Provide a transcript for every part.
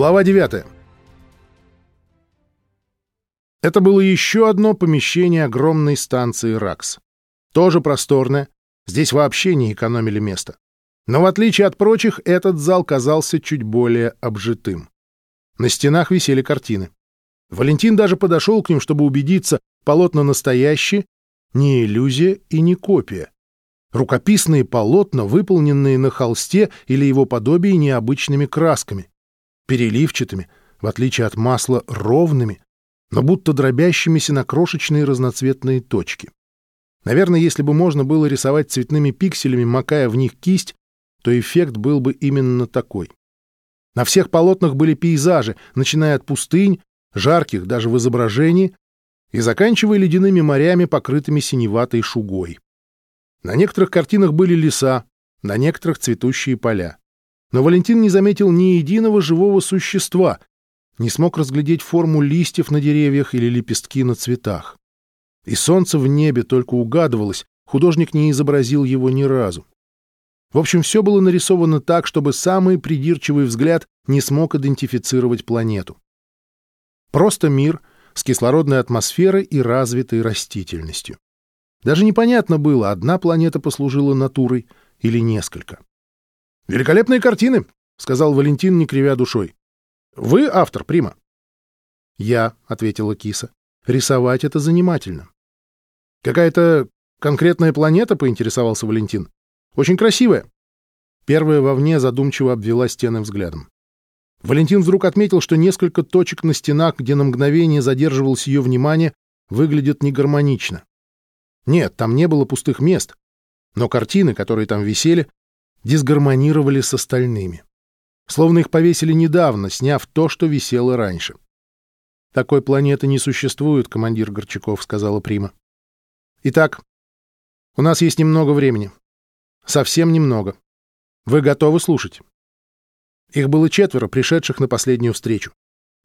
Глава 9. Это было еще одно помещение огромной станции РАКС. Тоже просторное, здесь вообще не экономили места. Но в отличие от прочих, этот зал казался чуть более обжитым. На стенах висели картины. Валентин даже подошел к ним, чтобы убедиться, полотна настоящие, не иллюзия и не копия. Рукописные полотна, выполненные на холсте или его подобии необычными красками переливчатыми, в отличие от масла ровными, но будто дробящимися на крошечные разноцветные точки. Наверное, если бы можно было рисовать цветными пикселями, макая в них кисть, то эффект был бы именно такой. На всех полотнах были пейзажи, начиная от пустынь, жарких даже в изображении, и заканчивая ледяными морями, покрытыми синеватой шугой. На некоторых картинах были леса, на некоторых цветущие поля. Но Валентин не заметил ни единого живого существа, не смог разглядеть форму листьев на деревьях или лепестки на цветах. И солнце в небе только угадывалось, художник не изобразил его ни разу. В общем, все было нарисовано так, чтобы самый придирчивый взгляд не смог идентифицировать планету. Просто мир с кислородной атмосферой и развитой растительностью. Даже непонятно было, одна планета послужила натурой или несколько. «Великолепные картины», — сказал Валентин, не кривя душой. «Вы автор, Прима?» «Я», — ответила киса. «Рисовать — это занимательно». «Какая-то конкретная планета?» — поинтересовался Валентин. «Очень красивая». Первая вовне задумчиво обвела стены взглядом. Валентин вдруг отметил, что несколько точек на стенах, где на мгновение задерживалось ее внимание, выглядят негармонично. Нет, там не было пустых мест, но картины, которые там висели, дисгармонировали с остальными. Словно их повесили недавно, сняв то, что висело раньше. «Такой планеты не существует, командир Горчаков», — сказала Прима. «Итак, у нас есть немного времени. Совсем немного. Вы готовы слушать?» Их было четверо, пришедших на последнюю встречу.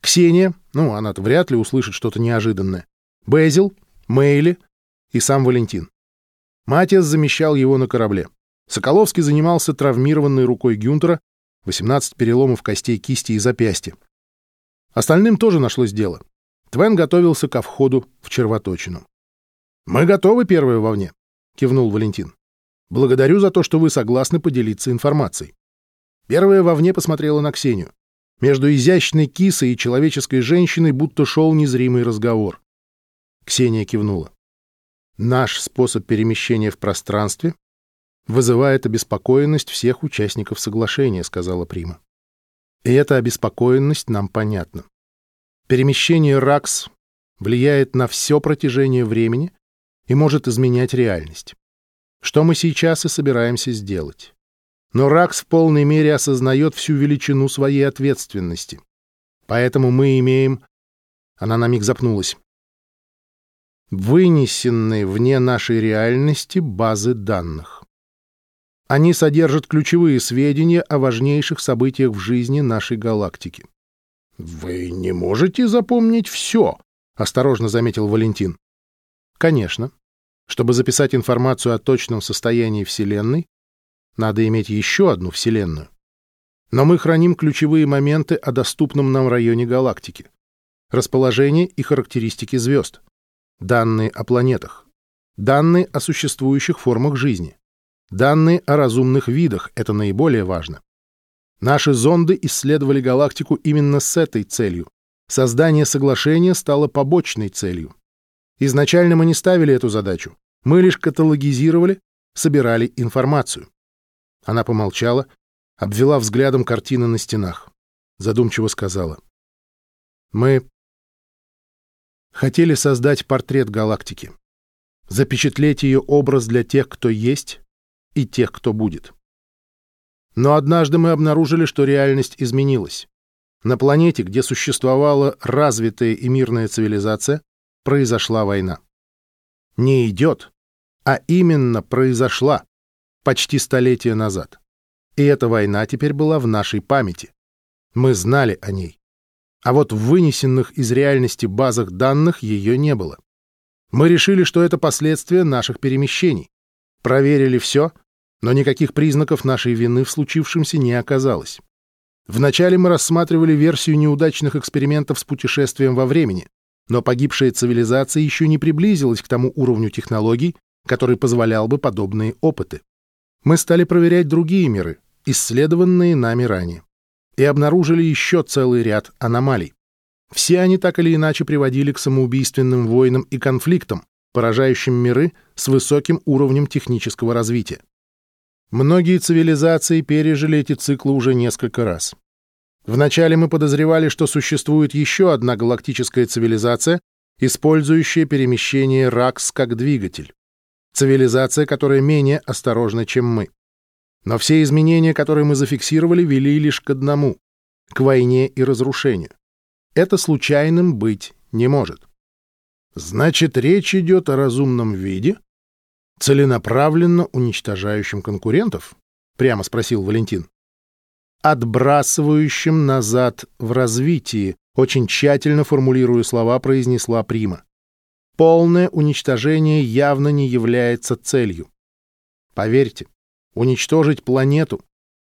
Ксения, ну, она-то вряд ли услышит что-то неожиданное. Безил, Мейли и сам Валентин. Матиас замещал его на корабле. Соколовский занимался травмированной рукой Гюнтера, 18 переломов костей кисти и запястья. Остальным тоже нашлось дело. Твен готовился ко входу в червоточину. «Мы готовы, первые вовне», — кивнул Валентин. «Благодарю за то, что вы согласны поделиться информацией». Первая вовне посмотрела на Ксению. Между изящной кисой и человеческой женщиной будто шел незримый разговор. Ксения кивнула. «Наш способ перемещения в пространстве вызывает обеспокоенность всех участников соглашения», — сказала Прима. И эта обеспокоенность нам понятна. Перемещение РАКС влияет на все протяжение времени и может изменять реальность. Что мы сейчас и собираемся сделать. Но РАКС в полной мере осознает всю величину своей ответственности. Поэтому мы имеем... Она на миг запнулась. Вынесенные вне нашей реальности базы данных. Они содержат ключевые сведения о важнейших событиях в жизни нашей галактики. «Вы не можете запомнить все», — осторожно заметил Валентин. «Конечно. Чтобы записать информацию о точном состоянии Вселенной, надо иметь еще одну Вселенную. Но мы храним ключевые моменты о доступном нам районе галактики. Расположение и характеристики звезд. Данные о планетах. Данные о существующих формах жизни. Данные о разумных видах — это наиболее важно. Наши зонды исследовали галактику именно с этой целью. Создание соглашения стало побочной целью. Изначально мы не ставили эту задачу. Мы лишь каталогизировали, собирали информацию. Она помолчала, обвела взглядом картины на стенах. Задумчиво сказала. Мы хотели создать портрет галактики. Запечатлеть ее образ для тех, кто есть, и тех, кто будет. Но однажды мы обнаружили, что реальность изменилась. На планете, где существовала развитая и мирная цивилизация, произошла война. Не идет, а именно произошла почти столетие назад. И эта война теперь была в нашей памяти. Мы знали о ней. А вот в вынесенных из реальности базах данных ее не было. Мы решили, что это последствия наших перемещений. Проверили все но никаких признаков нашей вины в случившемся не оказалось. Вначале мы рассматривали версию неудачных экспериментов с путешествием во времени, но погибшая цивилизация еще не приблизилась к тому уровню технологий, который позволял бы подобные опыты. Мы стали проверять другие миры, исследованные нами ранее, и обнаружили еще целый ряд аномалий. Все они так или иначе приводили к самоубийственным войнам и конфликтам, поражающим миры с высоким уровнем технического развития. Многие цивилизации пережили эти циклы уже несколько раз. Вначале мы подозревали, что существует еще одна галактическая цивилизация, использующая перемещение РАКС как двигатель. Цивилизация, которая менее осторожна, чем мы. Но все изменения, которые мы зафиксировали, вели лишь к одному — к войне и разрушению. Это случайным быть не может. Значит, речь идет о разумном виде, целенаправленно уничтожающем конкурентов? Прямо спросил Валентин. Отбрасывающим назад в развитии, очень тщательно формулируя слова, произнесла Прима. Полное уничтожение явно не является целью. Поверьте, уничтожить планету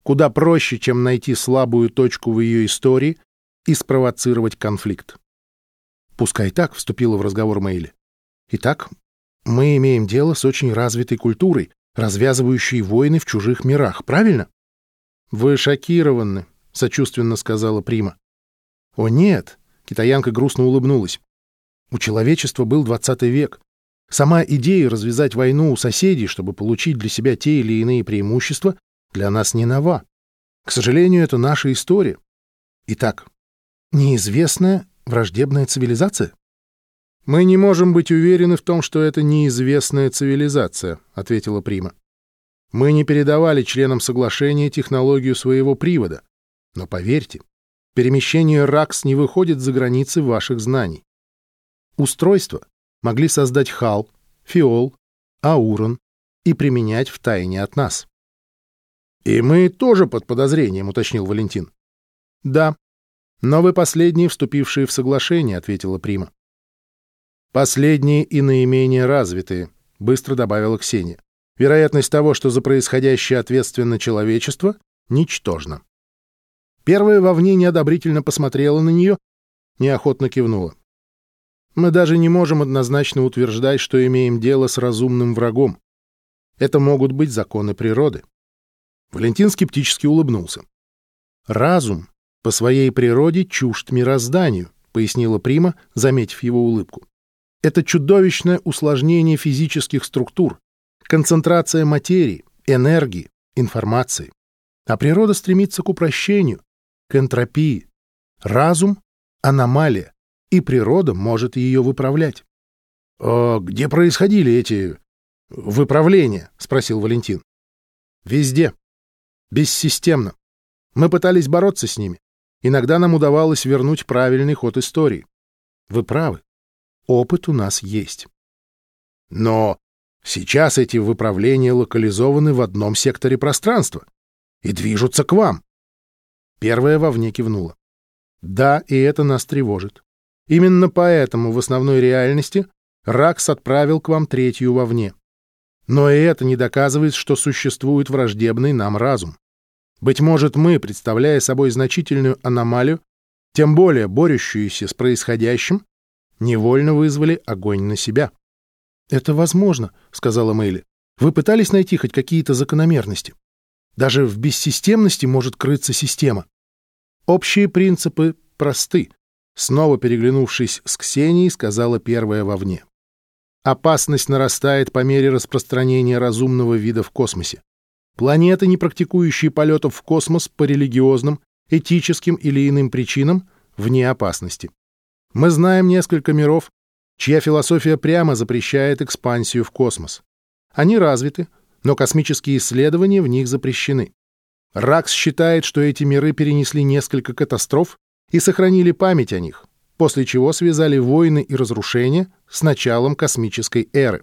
куда проще, чем найти слабую точку в ее истории и спровоцировать конфликт. Пускай так, вступила в разговор Мэйли. Итак, мы имеем дело с очень развитой культурой, развязывающей войны в чужих мирах, правильно? Вы шокированы, сочувственно сказала Прима. О нет, китаянка грустно улыбнулась. У человечества был двадцатый век. Сама идея развязать войну у соседей, чтобы получить для себя те или иные преимущества, для нас не нова. К сожалению, это наша история. Итак, неизвестная Враждебная цивилизация? Мы не можем быть уверены в том, что это неизвестная цивилизация, ответила Прима. Мы не передавали членам соглашения технологию своего привода. Но поверьте, перемещение РАКС не выходит за границы ваших знаний. Устройство могли создать ХАЛ, Фиол, Аурон и применять в тайне от нас. «И мы тоже под подозрением», — уточнил Валентин. «Да, «Но вы последние, вступившие в соглашение», — ответила Прима. «Последние и наименее развитые», — быстро добавила Ксения. «Вероятность того, что за происходящее ответственно человечество, ничтожна». Первая вовне неодобрительно посмотрела на нее, неохотно кивнула. «Мы даже не можем однозначно утверждать, что имеем дело с разумным врагом. Это могут быть законы природы». Валентин скептически улыбнулся. «Разум по своей природе чужд мирозданию, пояснила Прима, заметив его улыбку. Это чудовищное усложнение физических структур, концентрация материи, энергии, информации. А природа стремится к упрощению, к энтропии. Разум — аномалия, и природа может ее выправлять. — А где происходили эти выправления? — спросил Валентин. — Везде. Бессистемно. Мы пытались бороться с ними. Иногда нам удавалось вернуть правильный ход истории. Вы правы. Опыт у нас есть. Но сейчас эти выправления локализованы в одном секторе пространства и движутся к вам. Первая вовне кивнула. Да, и это нас тревожит. Именно поэтому в основной реальности Ракс отправил к вам третью вовне. Но и это не доказывает, что существует враждебный нам разум. Быть может, мы, представляя собой значительную аномалию, тем более борющуюся с происходящим, невольно вызвали огонь на себя. «Это возможно», — сказала Мэйли. «Вы пытались найти хоть какие-то закономерности? Даже в бессистемности может крыться система. Общие принципы просты», — снова переглянувшись с Ксенией, сказала первая вовне. «Опасность нарастает по мере распространения разумного вида в космосе. Планеты, не практикующие полетов в космос по религиозным, этическим или иным причинам, вне опасности. Мы знаем несколько миров, чья философия прямо запрещает экспансию в космос. Они развиты, но космические исследования в них запрещены. Ракс считает, что эти миры перенесли несколько катастроф и сохранили память о них, после чего связали войны и разрушения с началом космической эры.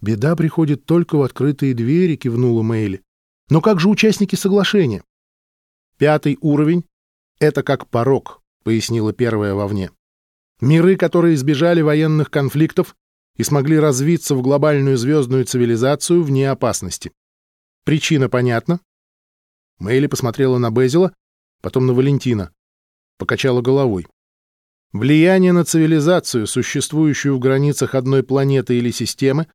«Беда приходит только в открытые двери», — кивнула Мэйли. «Но как же участники соглашения?» «Пятый уровень — это как порог», — пояснила первая вовне. «Миры, которые избежали военных конфликтов и смогли развиться в глобальную звездную цивилизацию вне опасности. Причина понятна?» Мэйли посмотрела на Безила, потом на Валентина. Покачала головой. Влияние на цивилизацию, существующую в границах одной планеты или системы,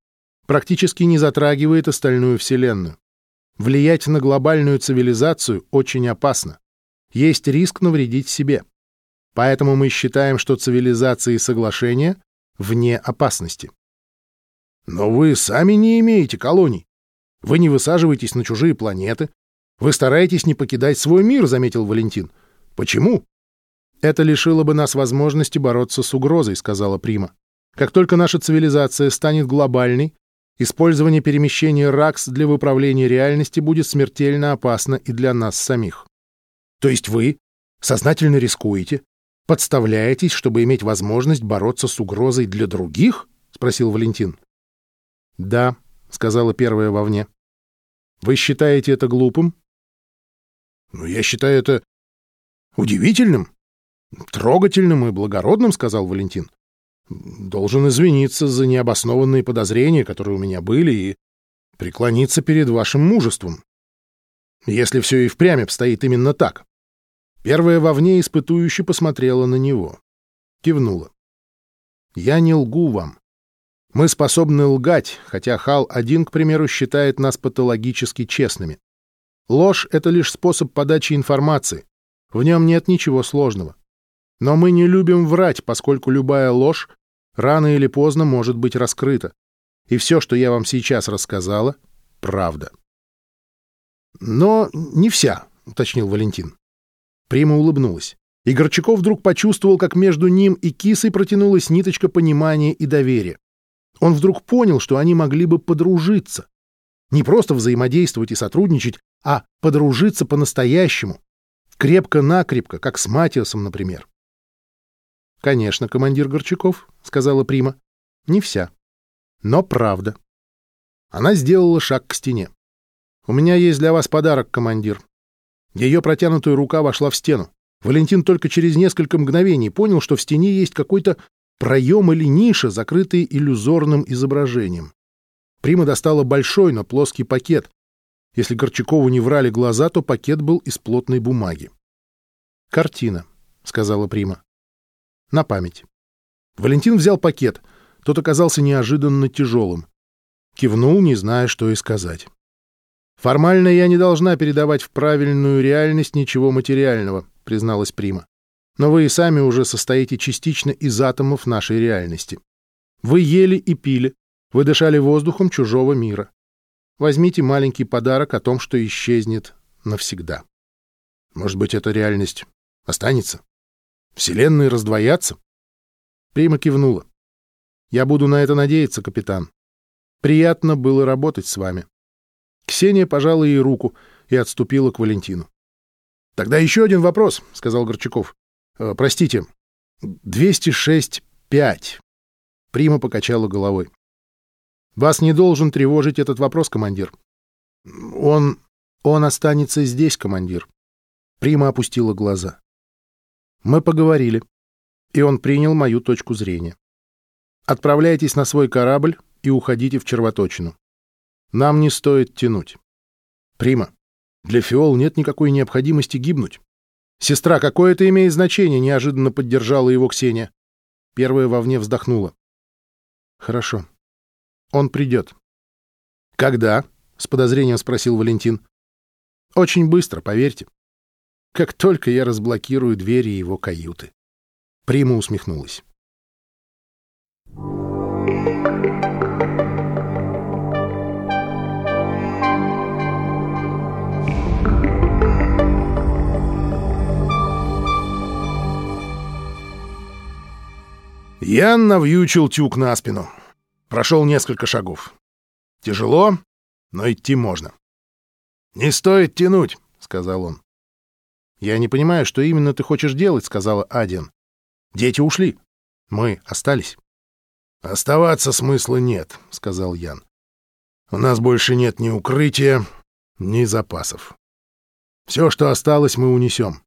практически не затрагивает остальную Вселенную. Влиять на глобальную цивилизацию очень опасно. Есть риск навредить себе. Поэтому мы считаем, что цивилизации соглашения вне опасности. Но вы сами не имеете колоний. Вы не высаживаетесь на чужие планеты. Вы стараетесь не покидать свой мир, заметил Валентин. Почему? Это лишило бы нас возможности бороться с угрозой, сказала Прима. Как только наша цивилизация станет глобальной, использование перемещения РАКС для выправления реальности будет смертельно опасно и для нас самих. То есть вы сознательно рискуете, подставляетесь, чтобы иметь возможность бороться с угрозой для других? спросил Валентин. Да, сказала первая вовне. Вы считаете это глупым? Ну, я считаю это удивительным, трогательным и благородным, сказал Валентин. Должен извиниться за необоснованные подозрения, которые у меня были, и преклониться перед вашим мужеством. Если все и впрямь обстоит именно так. Первая вовне испытующе посмотрела на него. Кивнула. «Я не лгу вам. Мы способны лгать, хотя Хал-1, к примеру, считает нас патологически честными. Ложь — это лишь способ подачи информации. В нем нет ничего сложного. Но мы не любим врать, поскольку любая ложь рано или поздно может быть раскрыта. И все, что я вам сейчас рассказала, — правда. «Но не вся», — уточнил Валентин. Прима улыбнулась. И Горчаков вдруг почувствовал, как между ним и кисой протянулась ниточка понимания и доверия. Он вдруг понял, что они могли бы подружиться. Не просто взаимодействовать и сотрудничать, а подружиться по-настоящему. Крепко-накрепко, как с Матиасом, например. «Конечно, командир Горчаков», — сказала Прима. «Не вся. Но правда». Она сделала шаг к стене. «У меня есть для вас подарок, командир. Ее протянутая рука вошла в стену. Валентин только через несколько мгновений понял, что в стене есть какой-то проем или ниша, закрытый иллюзорным изображением. Прима достала большой, но плоский пакет. Если Горчакову не врали глаза, то пакет был из плотной бумаги. «Картина», — сказала Прима. «На память». Валентин взял пакет. Тот оказался неожиданно тяжелым. Кивнул, не зная, что и сказать. «Формально я не должна передавать в правильную реальность ничего материального», — призналась Прима. «Но вы и сами уже состоите частично из атомов нашей реальности. Вы ели и пили, вы дышали воздухом чужого мира. Возьмите маленький подарок о том, что исчезнет навсегда. Может быть, эта реальность останется? Вселенные раздвоятся?» Прима кивнула. «Я буду на это надеяться, капитан. Приятно было работать с вами. Ксения пожала ей руку и отступила к Валентину. «Тогда еще один вопрос», — сказал Горчаков. «Э, «Простите, 206-5». Прима покачала головой. «Вас не должен тревожить этот вопрос, командир. Он... он останется здесь, командир». Прима опустила глаза. «Мы поговорили, и он принял мою точку зрения. Отправляйтесь на свой корабль и уходите в червоточину. Нам не стоит тянуть. Прима, для Фиол нет никакой необходимости гибнуть. Сестра, какое это имеет значение? Неожиданно поддержала его Ксения. Первая вовне вздохнула. Хорошо. Он придет. Когда? С подозрением спросил Валентин. Очень быстро, поверьте. Как только я разблокирую двери его каюты. Прима усмехнулась. Ян навьючил тюк на спину. Прошел несколько шагов. Тяжело, но идти можно. «Не стоит тянуть», — сказал он. «Я не понимаю, что именно ты хочешь делать», — сказала Адиан. «Дети ушли. Мы остались». «Оставаться смысла нет», — сказал Ян. «У нас больше нет ни укрытия, ни запасов. Все, что осталось, мы унесем.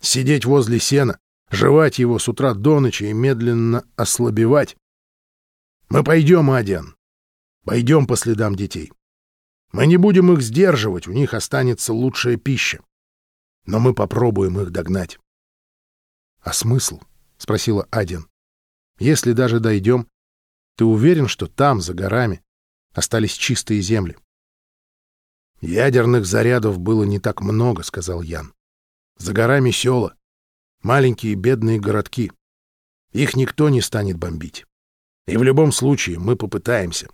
Сидеть возле сена, жевать его с утра до ночи и медленно ослабевать. Мы пойдем, Адиан. Пойдем по следам детей. Мы не будем их сдерживать, у них останется лучшая пища. Но мы попробуем их догнать. — А смысл? — спросила Адин. — Если даже дойдем, ты уверен, что там, за горами, остались чистые земли? — Ядерных зарядов было не так много, — сказал Ян. — За горами села, маленькие бедные городки. Их никто не станет бомбить. И в любом случае мы попытаемся.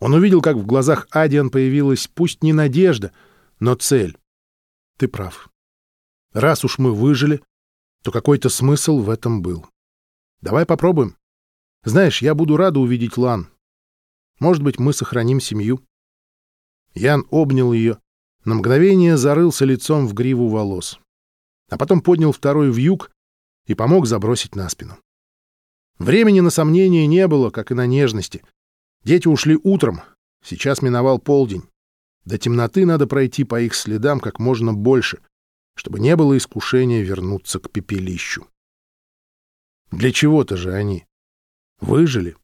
Он увидел, как в глазах Адиан появилась пусть не надежда, но цель. Ты прав. Раз уж мы выжили, то какой-то смысл в этом был. Давай попробуем. Знаешь, я буду рада увидеть Лан. Может быть, мы сохраним семью. Ян обнял ее, на мгновение зарылся лицом в гриву волос, а потом поднял второй вьюг и помог забросить на спину. Времени на сомнения не было, как и на нежности. Дети ушли утром, сейчас миновал полдень. До темноты надо пройти по их следам как можно больше, чтобы не было искушения вернуться к пепелищу. Для чего-то же они выжили.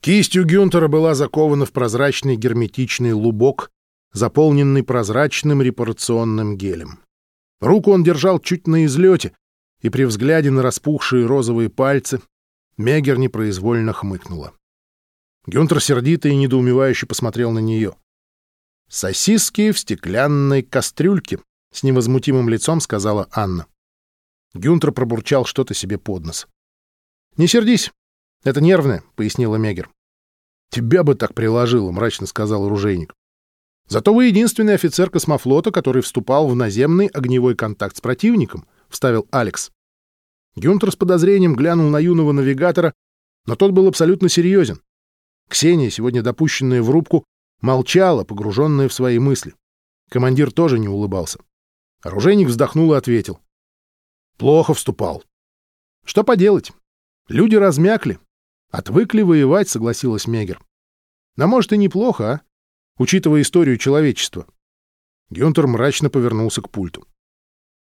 Кистью Гюнтера была закована в прозрачный герметичный лубок, заполненный прозрачным репарационным гелем. Руку он держал чуть на излете, и при взгляде на распухшие розовые пальцы Мегер непроизвольно хмыкнула. Гюнтер сердито и недоумевающе посмотрел на нее. «Сосиски в стеклянной кастрюльке», — с невозмутимым лицом сказала Анна. Гюнтер пробурчал что-то себе под нос. «Не сердись, это нервное», — пояснила Мегер. «Тебя бы так приложило», — мрачно сказал оружейник. «Зато вы единственный офицер космофлота, который вступал в наземный огневой контакт с противником», — вставил Алекс. Гюнтер с подозрением глянул на юного навигатора, но тот был абсолютно серьезен. Ксения, сегодня допущенная в рубку, молчала, погруженная в свои мысли. Командир тоже не улыбался. Оружейник вздохнул и ответил. «Плохо вступал». «Что поделать? Люди размякли. Отвыкли воевать», — согласилась Мегер. «Но, может, и неплохо, а? Учитывая историю человечества». Гюнтер мрачно повернулся к пульту.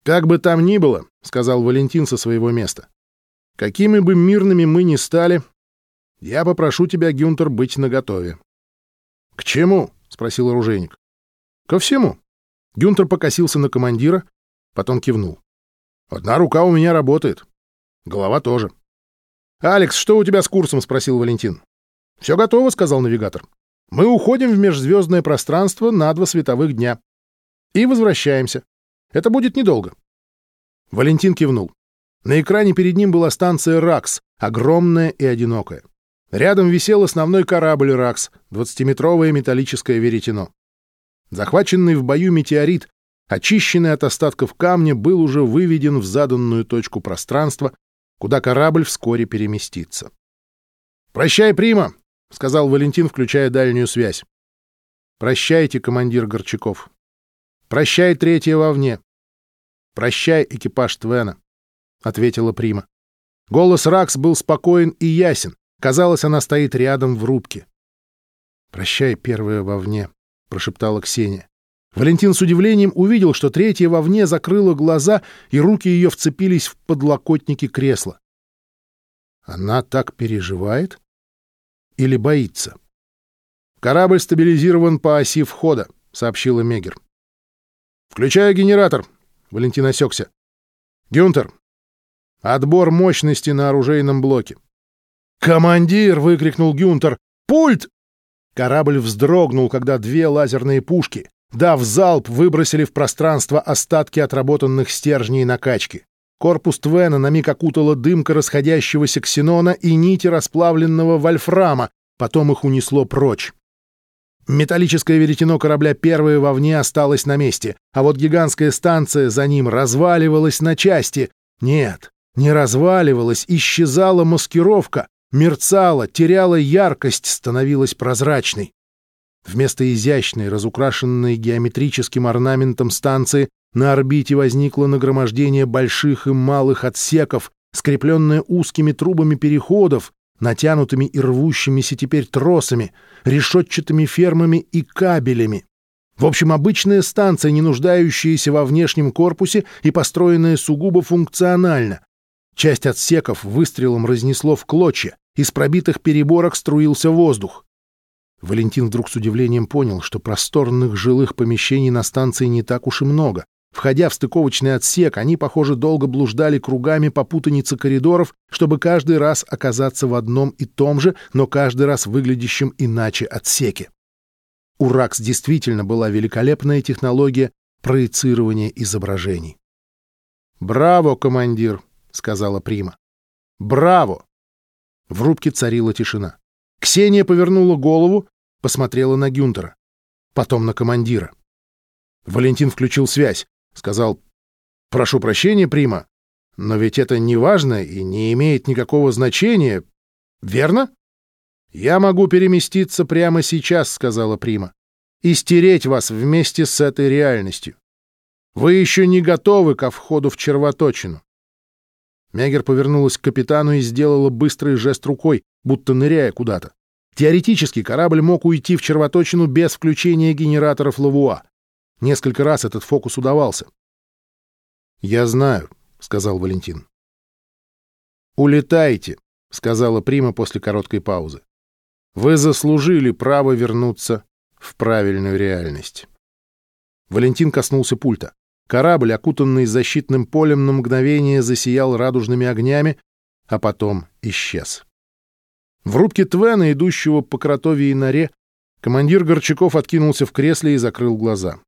«Как бы там ни было», — сказал Валентин со своего места, — «какими бы мирными мы ни стали, я попрошу тебя, Гюнтер, быть наготове». «К чему?» — спросил оружейник. «Ко всему». Гюнтер покосился на командира, потом кивнул. «Одна рука у меня работает. Голова тоже». «Алекс, что у тебя с курсом?» — спросил Валентин. «Все готово», — сказал навигатор. «Мы уходим в межзвездное пространство на два световых дня. И возвращаемся. Это будет недолго. Валентин кивнул. На экране перед ним была станция «Ракс», огромная и одинокая. Рядом висел основной корабль «Ракс», 20-метровое металлическое веретено. Захваченный в бою метеорит, очищенный от остатков камня, был уже выведен в заданную точку пространства, куда корабль вскоре переместится. «Прощай, Прима!» — сказал Валентин, включая дальнюю связь. «Прощайте, командир Горчаков». «Прощай, третья вовне!» «Прощай, экипаж Твена!» — ответила Прима. Голос Ракс был спокоен и ясен. Казалось, она стоит рядом в рубке. «Прощай, первая вовне!» — прошептала Ксения. Валентин с удивлением увидел, что третья вовне закрыла глаза, и руки ее вцепились в подлокотники кресла. Она так переживает? Или боится? «Корабль стабилизирован по оси входа», — сообщила Мегер. «Включаю генератор», — Валентин осекся. «Гюнтер, отбор мощности на оружейном блоке». «Командир!» — выкрикнул Гюнтер. «Пульт!» Корабль вздрогнул, когда две лазерные пушки, дав залп, выбросили в пространство остатки отработанных стержней накачки. Корпус Твена на миг окутала дымка расходящегося ксенона и нити расплавленного вольфрама, потом их унесло прочь. Металлическое веретено корабля первое вовне осталось на месте, а вот гигантская станция за ним разваливалась на части. Нет, не разваливалась, исчезала маскировка, мерцала, теряла яркость, становилась прозрачной. Вместо изящной, разукрашенной геометрическим орнаментом станции на орбите возникло нагромождение больших и малых отсеков, скрепленное узкими трубами переходов, натянутыми и рвущимися теперь тросами, решетчатыми фермами и кабелями. В общем, обычная станция, не нуждающаяся во внешнем корпусе и построенная сугубо функционально. Часть отсеков выстрелом разнесло в клочья, из пробитых переборок струился воздух. Валентин вдруг с удивлением понял, что просторных жилых помещений на станции не так уж и много. Входя в стыковочный отсек, они, похоже, долго блуждали кругами по путанице коридоров, чтобы каждый раз оказаться в одном и том же, но каждый раз выглядящем иначе отсеке. У РАКС действительно была великолепная технология проецирования изображений. «Браво, командир!» — сказала Прима. «Браво!» В рубке царила тишина. Ксения повернула голову, посмотрела на Гюнтера, потом на командира. Валентин включил связь, сказал «Прошу прощения, Прима, но ведь это не важно и не имеет никакого значения, верно?» «Я могу переместиться прямо сейчас», — сказала Прима, «и стереть вас вместе с этой реальностью. Вы еще не готовы ко входу в червоточину». Мегер повернулась к капитану и сделала быстрый жест рукой, будто ныряя куда-то. Теоретически корабль мог уйти в червоточину без включения генераторов Лавуа. Несколько раз этот фокус удавался. «Я знаю», — сказал Валентин. «Улетайте», — сказала Прима после короткой паузы. «Вы заслужили право вернуться в правильную реальность». Валентин коснулся пульта. Корабль, окутанный защитным полем, на мгновение засиял радужными огнями, а потом исчез. В рубке Твена, идущего по кротовьей норе, командир Горчаков откинулся в кресле и закрыл глаза.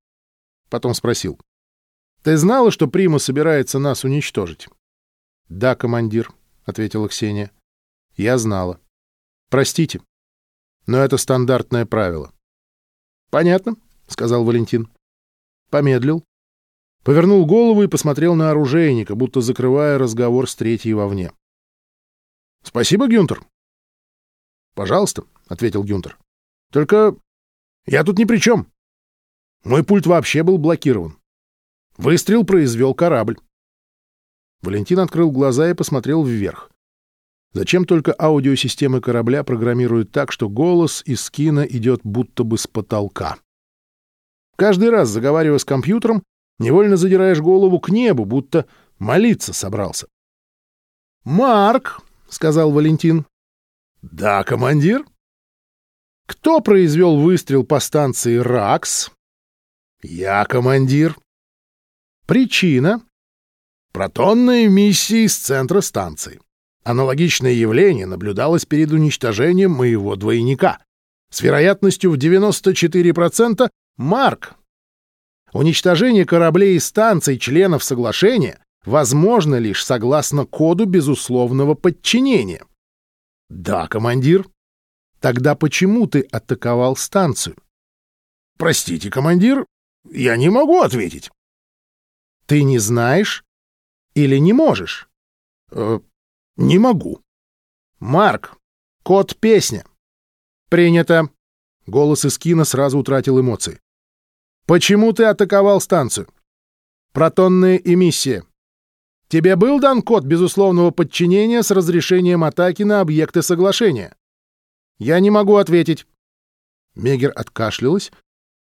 Потом спросил. «Ты знала, что Прима собирается нас уничтожить?» «Да, командир», — ответила Ксения. «Я знала. Простите, но это стандартное правило». «Понятно», — сказал Валентин. Помедлил. Повернул голову и посмотрел на оружейника, будто закрывая разговор с третьей вовне. «Спасибо, Гюнтер», «Пожалуйста», — ответил Гюнтер. «Только я тут ни при чем. Мой пульт вообще был блокирован. Выстрел произвел корабль». Валентин открыл глаза и посмотрел вверх. Зачем только аудиосистемы корабля программируют так, что голос из кино идет будто бы с потолка? Каждый раз, заговаривая с компьютером, невольно задираешь голову к небу, будто молиться собрался. «Марк», — сказал Валентин, «Да, командир?» «Кто произвел выстрел по станции РАКС?» «Я, командир». «Причина?» «Протонная эмиссия из центра станции. Аналогичное явление наблюдалось перед уничтожением моего двойника. С вероятностью в 94% Марк. Уничтожение кораблей и станций членов соглашения возможно лишь согласно коду безусловного подчинения. «Да, командир». «Тогда почему ты атаковал станцию?» «Простите, командир, я не могу ответить». «Ты не знаешь или не можешь?» э, «Не могу». «Марк, код песня». «Принято». Голос из кино сразу утратил эмоции. «Почему ты атаковал станцию?» «Протонная эмиссия». Тебе был дан код безусловного подчинения с разрешением атаки на объекты соглашения? Я не могу ответить. Мегер откашлялась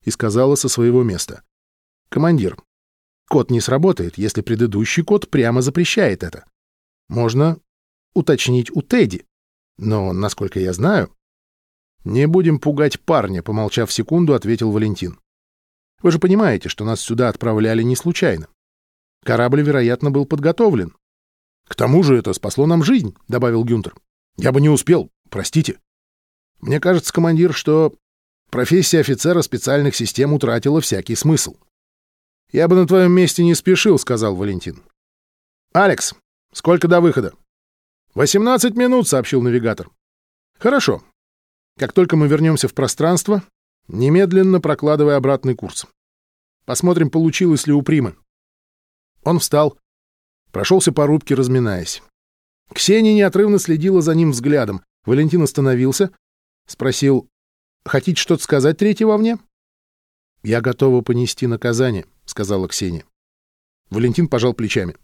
и сказала со своего места. Командир, код не сработает, если предыдущий код прямо запрещает это. Можно уточнить у Тедди, но, насколько я знаю... Не будем пугать парня, помолчав секунду, ответил Валентин. Вы же понимаете, что нас сюда отправляли не случайно. Корабль, вероятно, был подготовлен. — К тому же это спасло нам жизнь, — добавил Гюнтер. — Я бы не успел, простите. Мне кажется, командир, что профессия офицера специальных систем утратила всякий смысл. — Я бы на твоем месте не спешил, — сказал Валентин. — Алекс, сколько до выхода? — Восемнадцать минут, — сообщил навигатор. — Хорошо. Как только мы вернемся в пространство, немедленно прокладывай обратный курс. Посмотрим, получилось ли у Примы. Он встал, прошелся по рубке, разминаясь. Ксения неотрывно следила за ним взглядом. Валентин остановился, спросил, «Хотите что-то сказать третье вовне?» «Я готова понести наказание», — сказала Ксения. Валентин пожал плечами.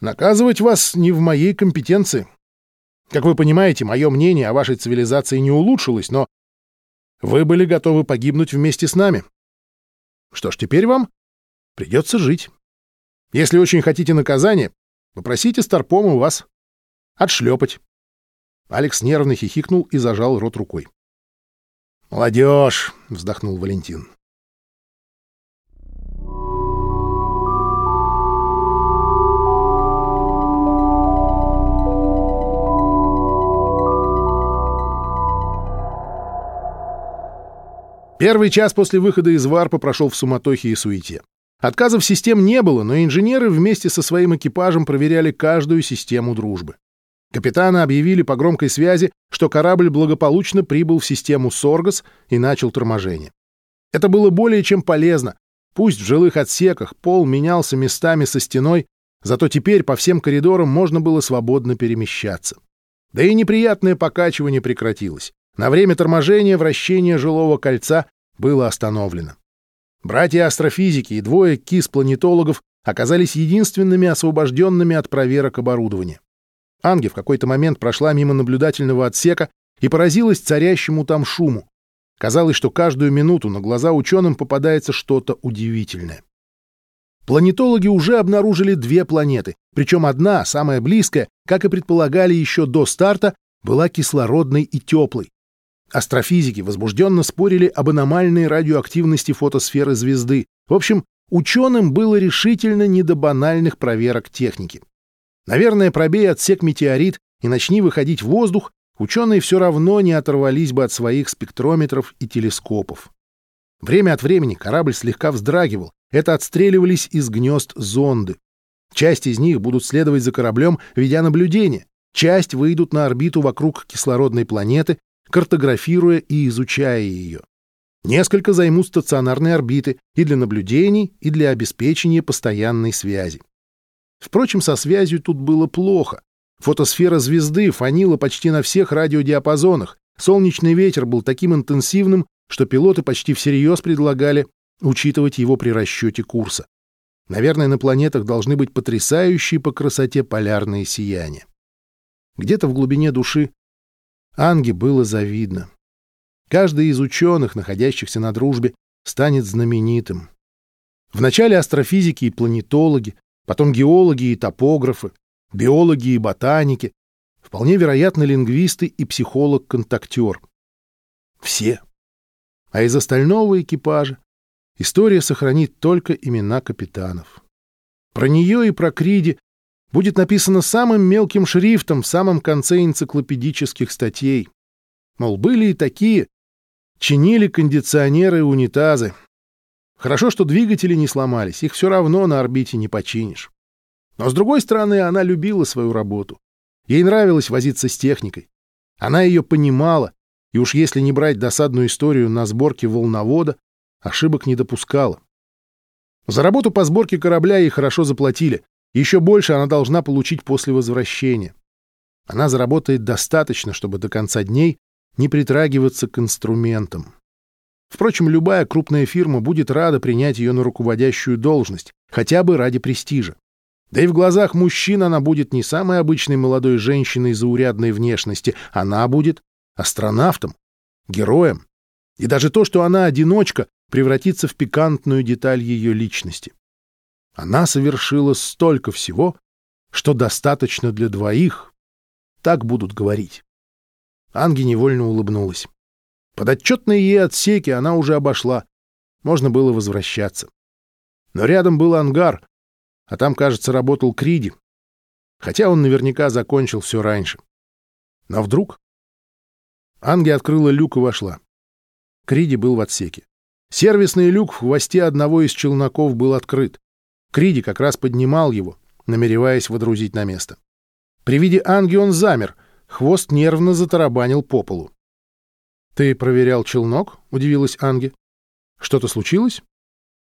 «Наказывать вас не в моей компетенции. Как вы понимаете, мое мнение о вашей цивилизации не улучшилось, но вы были готовы погибнуть вместе с нами. Что ж, теперь вам придется жить». Если очень хотите наказания, попросите Старпома вас отшлепать. Алекс нервно хихикнул и зажал рот рукой. «Молодежь!» — вздохнул Валентин. Первый час после выхода из варпа прошел в суматохе и суете. Отказов систем не было, но инженеры вместе со своим экипажем проверяли каждую систему дружбы. Капитаны объявили по громкой связи, что корабль благополучно прибыл в систему Соргас и начал торможение. Это было более чем полезно. Пусть в жилых отсеках пол менялся местами со стеной, зато теперь по всем коридорам можно было свободно перемещаться. Да и неприятное покачивание прекратилось. На время торможения вращение жилого кольца было остановлено. Братья-астрофизики и двое кис-планетологов оказались единственными освобожденными от проверок оборудования. Анги в какой-то момент прошла мимо наблюдательного отсека и поразилась царящему там шуму. Казалось, что каждую минуту на глаза ученым попадается что-то удивительное. Планетологи уже обнаружили две планеты, причем одна, самая близкая, как и предполагали еще до старта, была кислородной и теплой. Астрофизики возбужденно спорили об аномальной радиоактивности фотосферы звезды. В общем, ученым было решительно не до банальных проверок техники. Наверное, пробей отсек метеорит и начни выходить в воздух, ученые все равно не оторвались бы от своих спектрометров и телескопов. Время от времени корабль слегка вздрагивал, это отстреливались из гнезд зонды. Часть из них будут следовать за кораблем, ведя наблюдение, часть выйдут на орбиту вокруг кислородной планеты, картографируя и изучая ее. Несколько займут стационарные орбиты и для наблюдений, и для обеспечения постоянной связи. Впрочем, со связью тут было плохо. Фотосфера звезды фанила почти на всех радиодиапазонах, солнечный ветер был таким интенсивным, что пилоты почти всерьез предлагали учитывать его при расчете курса. Наверное, на планетах должны быть потрясающие по красоте полярные сияния. Где-то в глубине души Анге было завидно. Каждый из ученых, находящихся на дружбе, станет знаменитым. Вначале астрофизики и планетологи, потом геологи и топографы, биологи и ботаники, вполне вероятно лингвисты и психолог-контактер. Все. А из остального экипажа история сохранит только имена капитанов. Про нее и про Криди будет написано самым мелким шрифтом в самом конце энциклопедических статей. Мол, были и такие. Чинили кондиционеры и унитазы. Хорошо, что двигатели не сломались, их все равно на орбите не починишь. Но, с другой стороны, она любила свою работу. Ей нравилось возиться с техникой. Она ее понимала, и уж если не брать досадную историю на сборке волновода, ошибок не допускала. За работу по сборке корабля ей хорошо заплатили, еще больше она должна получить после возвращения. Она заработает достаточно, чтобы до конца дней не притрагиваться к инструментам. Впрочем, любая крупная фирма будет рада принять ее на руководящую должность, хотя бы ради престижа. Да и в глазах мужчин она будет не самой обычной молодой женщиной заурядной внешности, она будет астронавтом, героем. И даже то, что она одиночка, превратится в пикантную деталь ее личности. Она совершила столько всего, что достаточно для двоих. Так будут говорить. Анги невольно улыбнулась. Подотчетные ей отсеки она уже обошла. Можно было возвращаться. Но рядом был ангар, а там, кажется, работал Криди. Хотя он наверняка закончил все раньше. Но вдруг... Анги открыла люк и вошла. Криди был в отсеке. Сервисный люк в хвосте одного из челноков был открыт. Криди как раз поднимал его, намереваясь водрузить на место. При виде Анги он замер, хвост нервно затарабанил по полу. — Ты проверял челнок? — удивилась Анги. — Что-то случилось?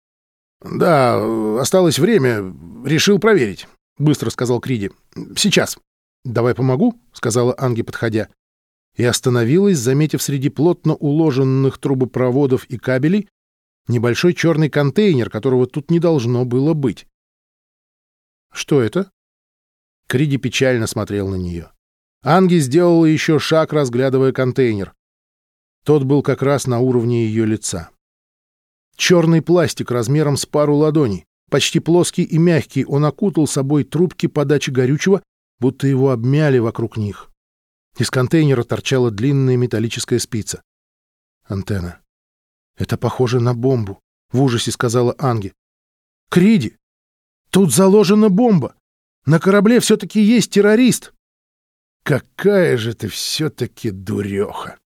— Да, осталось время. Решил проверить, — быстро сказал Криди. — Сейчас. — Давай помогу, — сказала Анги, подходя. И остановилась, заметив среди плотно уложенных трубопроводов и кабелей Небольшой черный контейнер, которого тут не должно было быть. «Что это?» Криди печально смотрел на нее. Анги сделала еще шаг, разглядывая контейнер. Тот был как раз на уровне ее лица. Черный пластик размером с пару ладоней, почти плоский и мягкий, он окутал собой трубки подачи горючего, будто его обмяли вокруг них. Из контейнера торчала длинная металлическая спица. Антенна. «Это похоже на бомбу», — в ужасе сказала Анги. «Криди! Тут заложена бомба! На корабле все-таки есть террорист!» «Какая же ты все-таки дуреха!»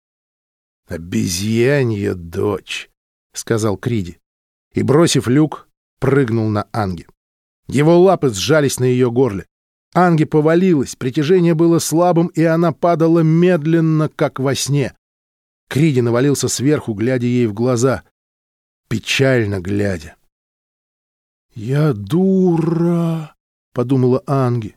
«Обезьянья дочь!» — сказал Криди. И, бросив люк, прыгнул на Анги. Его лапы сжались на ее горле. Анги повалилась, притяжение было слабым, и она падала медленно, как во сне. Криди навалился сверху, глядя ей в глаза. Печально глядя. «Я дура!» — подумала Анги.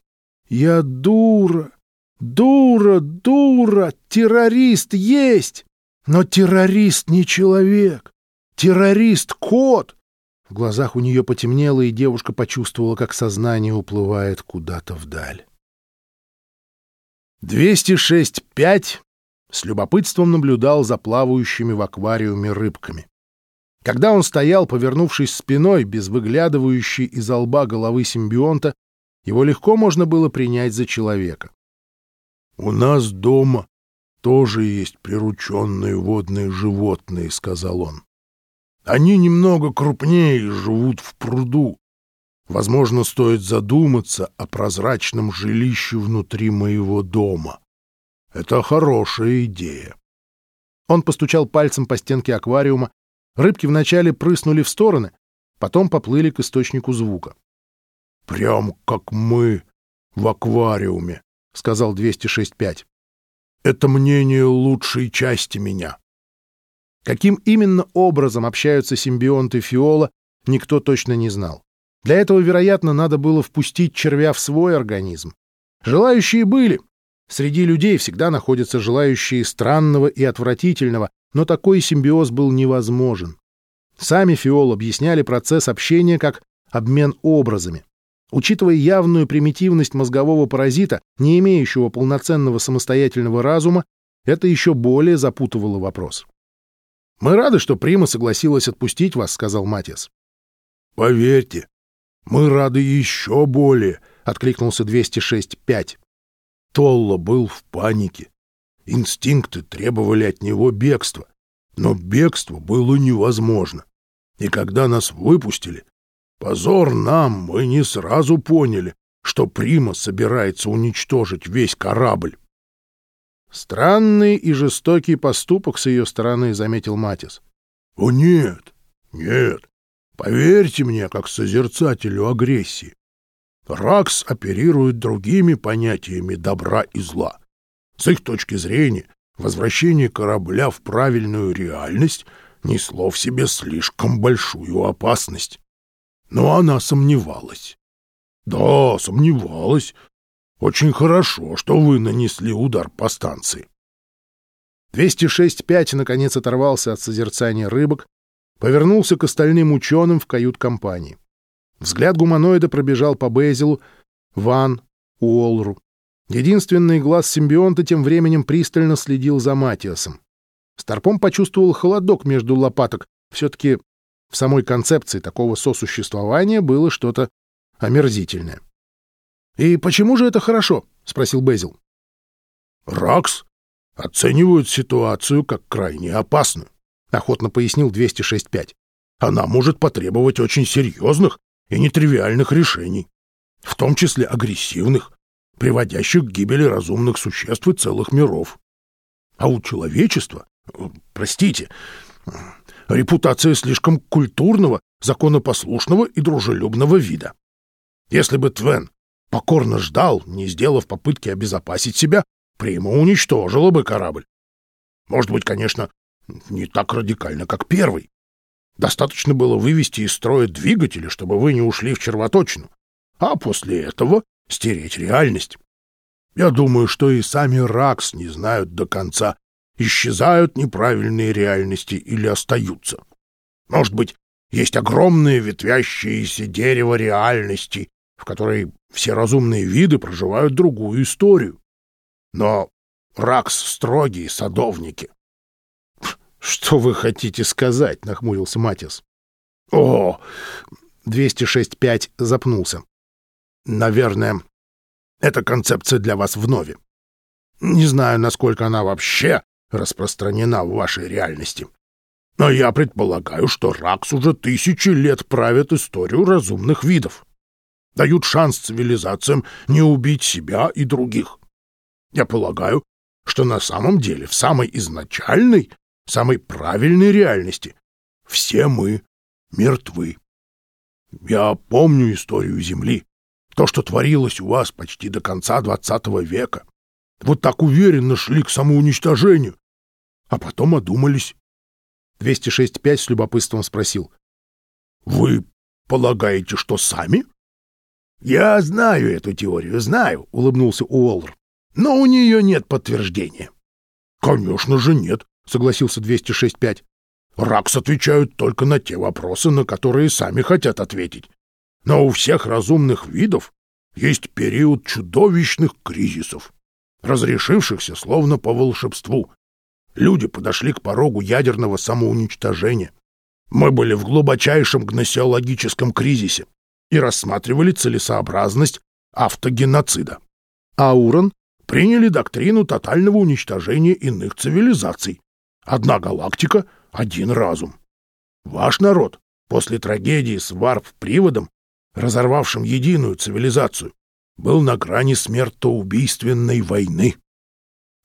«Я дура! Дура, дура! Террорист есть! Но террорист не человек! Террорист — кот!» В глазах у нее потемнело, и девушка почувствовала, как сознание уплывает куда-то вдаль. 206.5 с любопытством наблюдал за плавающими в аквариуме рыбками. Когда он стоял, повернувшись спиной, без выглядывающей из лба головы симбионта, его легко можно было принять за человека. «У нас дома тоже есть прирученные водные животные», — сказал он. «Они немного крупнее и живут в пруду. Возможно, стоит задуматься о прозрачном жилище внутри моего дома. Это хорошая идея. Он постучал пальцем по стенке аквариума. Рыбки вначале прыснули в стороны, потом поплыли к источнику звука. — Прям как мы в аквариуме, — сказал 206.5. — Это мнение лучшей части меня. Каким именно образом общаются симбионты Фиола, никто точно не знал. Для этого, вероятно, надо было впустить червя в свой организм. Желающие были, Среди людей всегда находятся желающие странного и отвратительного, но такой симбиоз был невозможен. Сами Фиол объясняли процесс общения как обмен образами. Учитывая явную примитивность мозгового паразита, не имеющего полноценного самостоятельного разума, это еще более запутывало вопрос. «Мы рады, что Прима согласилась отпустить вас», — сказал Матиас. «Поверьте, мы рады еще более», — откликнулся 206.5. Толло был в панике. Инстинкты требовали от него бегства. Но бегство было невозможно. И когда нас выпустили, позор нам, мы не сразу поняли, что Прима собирается уничтожить весь корабль. Странный и жестокий поступок с ее стороны, — заметил Матис. — О, нет, нет. Поверьте мне, как созерцателю агрессии. Ракс оперирует другими понятиями добра и зла. С их точки зрения, возвращение корабля в правильную реальность несло в себе слишком большую опасность. Но она сомневалась. Да, сомневалась. Очень хорошо, что вы нанесли удар по станции. 206-5 наконец оторвался от созерцания рыбок, повернулся к остальным ученым в кают-компании. Взгляд гуманоида пробежал по Бейзелу, Ван, Уолру. Единственный глаз симбионта тем временем пристально следил за Матиасом. Старпом почувствовал холодок между лопаток. Все-таки в самой концепции такого сосуществования было что-то омерзительное. «И почему же это хорошо?» — спросил Безил. «Ракс оценивают ситуацию как крайне опасную», — охотно пояснил 206.5. «Она может потребовать очень серьезных и нетривиальных решений, в том числе агрессивных, приводящих к гибели разумных существ и целых миров. А у человечества, простите, репутация слишком культурного, законопослушного и дружелюбного вида. Если бы Твен покорно ждал, не сделав попытки обезопасить себя, Прима уничтожила бы корабль. Может быть, конечно, не так радикально, как первый, Достаточно было вывести из строя двигатели, чтобы вы не ушли в червоточину, а после этого стереть реальность. Я думаю, что и сами РАКС не знают до конца, исчезают неправильные реальности или остаются. Может быть, есть огромное ветвящееся дерево реальности, в которой все разумные виды проживают другую историю. Но РАКС — строгие садовники. «Что вы хотите сказать?» — нахмурился Матис. «О!» — 206.5 запнулся. «Наверное, эта концепция для вас вновь. Не знаю, насколько она вообще распространена в вашей реальности. Но я предполагаю, что Ракс уже тысячи лет правит историю разумных видов. Дают шанс цивилизациям не убить себя и других. Я полагаю, что на самом деле в самой изначальной, самой правильной реальности все мы мертвы. Я помню историю Земли, то, что творилось у вас почти до конца двадцатого века. Вот так уверенно шли к самоуничтожению, а потом одумались. 206.5 с любопытством спросил. — Вы полагаете, что сами? — Я знаю эту теорию, знаю, — улыбнулся Уоллер. — Но у нее нет подтверждения. — Конечно же нет, — согласился 206.5. Ракс отвечают только на те вопросы, на которые сами хотят ответить. Но у всех разумных видов есть период чудовищных кризисов, разрешившихся словно по волшебству. Люди подошли к порогу ядерного самоуничтожения. Мы были в глубочайшем гносеологическом кризисе и рассматривали целесообразность автогеноцида. А приняли доктрину тотального уничтожения иных цивилизаций. Одна галактика — один разум. Ваш народ после трагедии с варп-приводом, разорвавшим единую цивилизацию, был на грани смертоубийственной войны.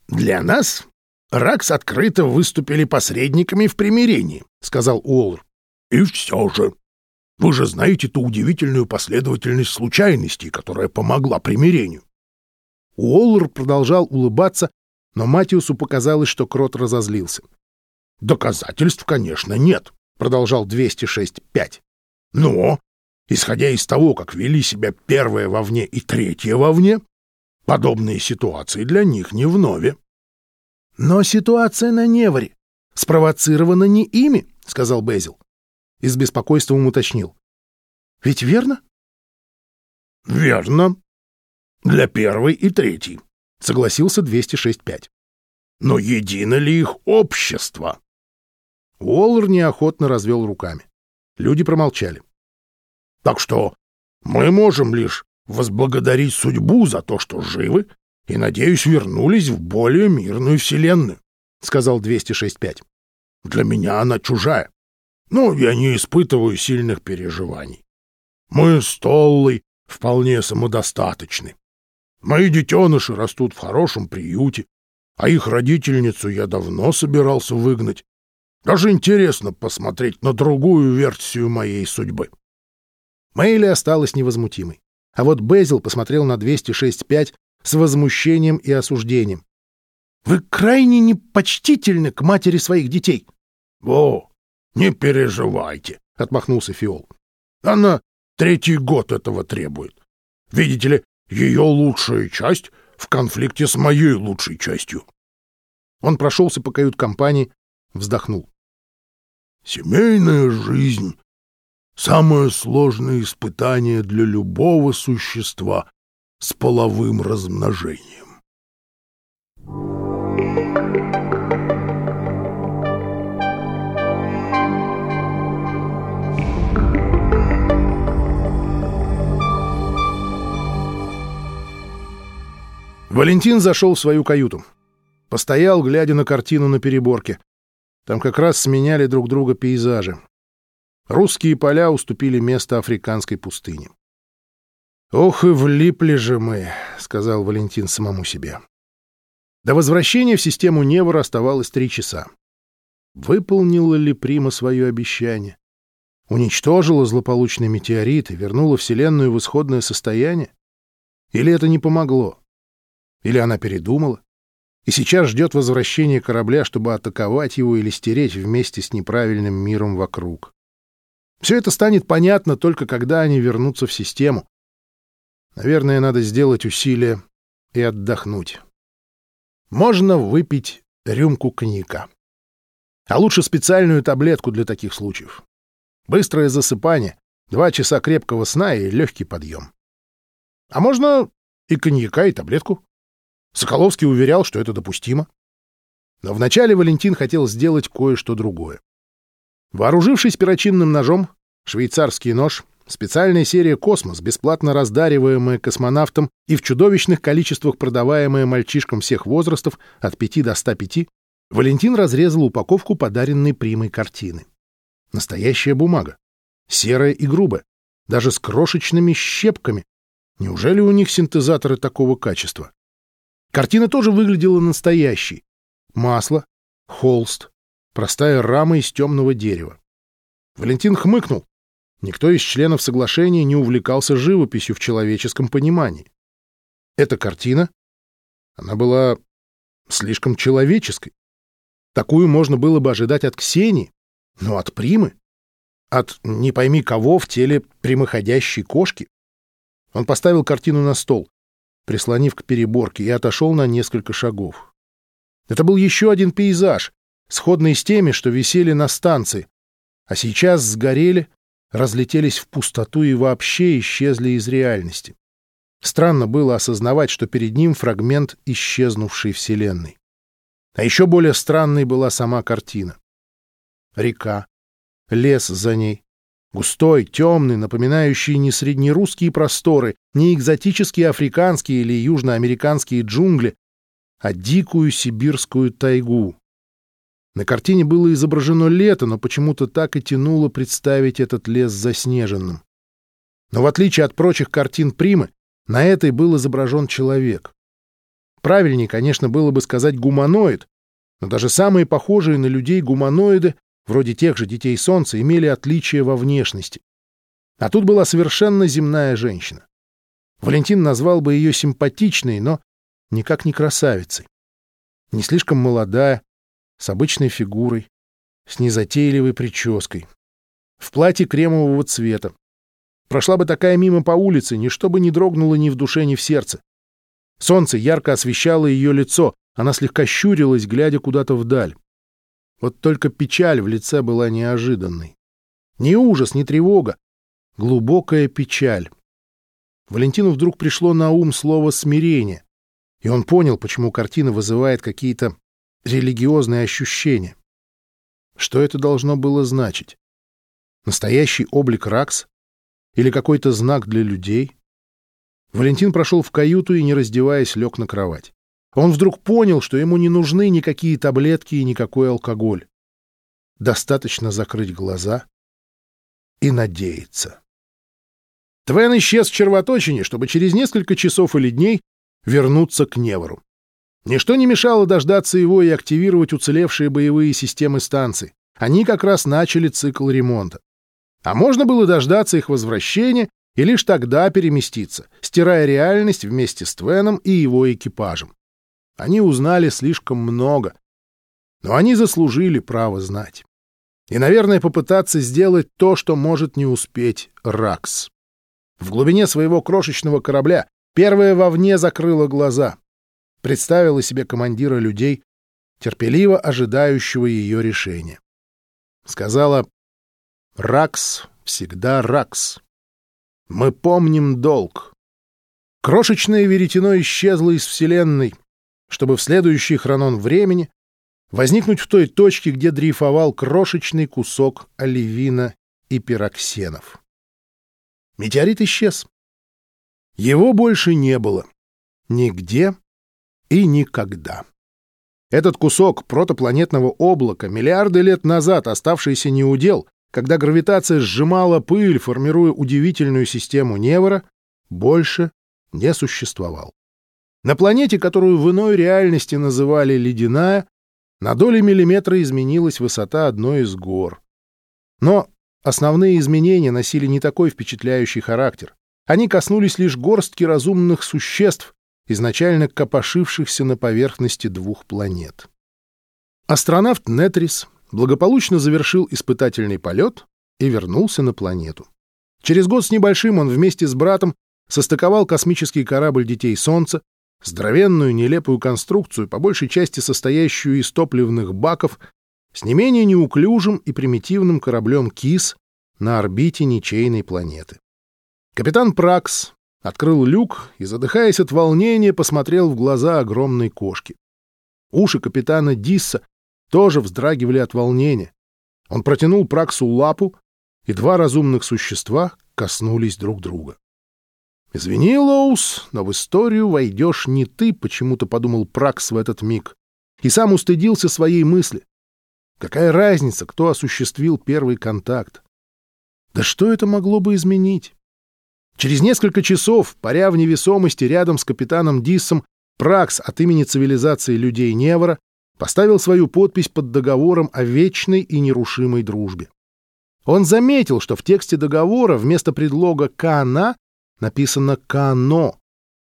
Для нас Ракс открыто выступили посредниками в примирении, — сказал Уоллер. И все же. Вы же знаете ту удивительную последовательность случайностей, которая помогла примирению. Уоллер продолжал улыбаться, но Матиусу показалось, что Крот разозлился. Доказательств, конечно, нет, продолжал 206.5. Но, исходя из того, как вели себя первое вовне и третье вовне, подобные ситуации для них не вновь. Но ситуация на Неваре спровоцирована не ими, сказал Безил. И с беспокойством уточнил. Ведь верно? Верно. Для первой и третьей, согласился 206.5. Но едино ли их общество? Уоллер неохотно развел руками. Люди промолчали. — Так что мы можем лишь возблагодарить судьбу за то, что живы, и, надеюсь, вернулись в более мирную вселенную, — сказал 206.5. — Для меня она чужая, но я не испытываю сильных переживаний. Мы с Толлой вполне самодостаточны. Мои детеныши растут в хорошем приюте, а их родительницу я давно собирался выгнать. Даже интересно посмотреть на другую версию моей судьбы. Мэйли осталась невозмутимой. А вот Безил посмотрел на 206.5 с возмущением и осуждением. «Вы крайне непочтительны к матери своих детей!» «О, не переживайте!» — отмахнулся Фиол. «Она третий год этого требует. Видите ли, ее лучшая часть в конфликте с моей лучшей частью». Он прошелся по кают-компании, вздохнул. Семейная жизнь — самое сложное испытание для любого существа с половым размножением. Валентин зашел в свою каюту. Постоял, глядя на картину на переборке. Там как раз сменяли друг друга пейзажи. Русские поля уступили место африканской пустыне. «Ох и влипли же мы», — сказал Валентин самому себе. До возвращения в систему Невр оставалось три часа. Выполнила ли Прима свое обещание? Уничтожила злополучный метеорит и вернула Вселенную в исходное состояние? Или это не помогло? Или она передумала? и сейчас ждет возвращения корабля, чтобы атаковать его или стереть вместе с неправильным миром вокруг. Все это станет понятно только когда они вернутся в систему. Наверное, надо сделать усилие и отдохнуть. Можно выпить рюмку коньяка. А лучше специальную таблетку для таких случаев. Быстрое засыпание, два часа крепкого сна и легкий подъем. А можно и коньяка, и таблетку. Соколовский уверял, что это допустимо. Но вначале Валентин хотел сделать кое-что другое. Вооружившись перочинным ножом, швейцарский нож, специальная серия «Космос», бесплатно раздариваемая космонавтам и в чудовищных количествах продаваемая мальчишкам всех возрастов от 5 до 105, Валентин разрезал упаковку подаренной примой картины. Настоящая бумага. Серая и грубая. Даже с крошечными щепками. Неужели у них синтезаторы такого качества? Картина тоже выглядела настоящей. Масло, холст, простая рама из темного дерева. Валентин хмыкнул. Никто из членов соглашения не увлекался живописью в человеческом понимании. Эта картина, она была слишком человеческой. Такую можно было бы ожидать от Ксении, но от Примы, от не пойми кого в теле прямоходящей кошки. Он поставил картину на стол, прислонив к переборке, и отошел на несколько шагов. Это был еще один пейзаж, сходный с теми, что висели на станции, а сейчас сгорели, разлетелись в пустоту и вообще исчезли из реальности. Странно было осознавать, что перед ним фрагмент исчезнувшей Вселенной. А еще более странной была сама картина. Река, лес за ней, густой, темный, напоминающий не среднерусские просторы, не экзотические африканские или южноамериканские джунгли, а дикую сибирскую тайгу. На картине было изображено лето, но почему-то так и тянуло представить этот лес заснеженным. Но в отличие от прочих картин Примы, на этой был изображен человек. Правильнее, конечно, было бы сказать гуманоид, но даже самые похожие на людей гуманоиды, вроде тех же детей Солнца, имели отличия во внешности. А тут была совершенно земная женщина. Валентин назвал бы ее симпатичной, но никак не красавицей. Не слишком молодая, с обычной фигурой, с незатейливой прической, в платье кремового цвета. Прошла бы такая мимо по улице, ничто бы не дрогнуло ни в душе, ни в сердце. Солнце ярко освещало ее лицо, она слегка щурилась, глядя куда-то вдаль. Вот только печаль в лице была неожиданной. Ни ужас, ни тревога. Глубокая печаль. Валентину вдруг пришло на ум слово «смирение», и он понял, почему картина вызывает какие-то религиозные ощущения. Что это должно было значить? Настоящий облик Ракс? Или какой-то знак для людей? Валентин прошел в каюту и, не раздеваясь, лег на кровать. Он вдруг понял, что ему не нужны никакие таблетки и никакой алкоголь. Достаточно закрыть глаза и надеяться. Твен исчез в червоточине, чтобы через несколько часов или дней вернуться к Невору. Ничто не мешало дождаться его и активировать уцелевшие боевые системы станции. Они как раз начали цикл ремонта. А можно было дождаться их возвращения и лишь тогда переместиться, стирая реальность вместе с Твеном и его экипажем. Они узнали слишком много, но они заслужили право знать. И, наверное, попытаться сделать то, что может не успеть Ракс. В глубине своего крошечного корабля первая вовне закрыла глаза, представила себе командира людей, терпеливо ожидающего ее решения. Сказала «Ракс всегда Ракс. Мы помним долг». Крошечное веретено исчезло из Вселенной, чтобы в следующий хронон времени возникнуть в той точке, где дрейфовал крошечный кусок оливина и пироксенов. Метеорит исчез. Его больше не было. Нигде и никогда. Этот кусок протопланетного облака, миллиарды лет назад оставшийся неудел, когда гравитация сжимала пыль, формируя удивительную систему Невора, больше не существовал. На планете, которую в иной реальности называли «ледяная», на доли миллиметра изменилась высота одной из гор. Но основные изменения носили не такой впечатляющий характер. Они коснулись лишь горстки разумных существ, изначально копошившихся на поверхности двух планет. Астронавт Нетрис благополучно завершил испытательный полет и вернулся на планету. Через год с небольшим он вместе с братом состыковал космический корабль «Детей Солнца», здоровенную нелепую конструкцию, по большей части состоящую из топливных баков, с не менее неуклюжим и примитивным кораблем «Кис» на орбите ничейной планеты. Капитан Пракс открыл люк и, задыхаясь от волнения, посмотрел в глаза огромной кошки. Уши капитана Дисса тоже вздрагивали от волнения. Он протянул Праксу лапу, и два разумных существа коснулись друг друга. «Извини, Лоус, но в историю войдешь не ты», — почему-то подумал Пракс в этот миг. и сам устыдился своей мысли. Какая разница, кто осуществил первый контакт? Да что это могло бы изменить? Через несколько часов, паря в невесомости рядом с капитаном Диссом, Пракс от имени цивилизации людей Невора поставил свою подпись под договором о вечной и нерушимой дружбе. Он заметил, что в тексте договора вместо предлога «кана» написано «кано»,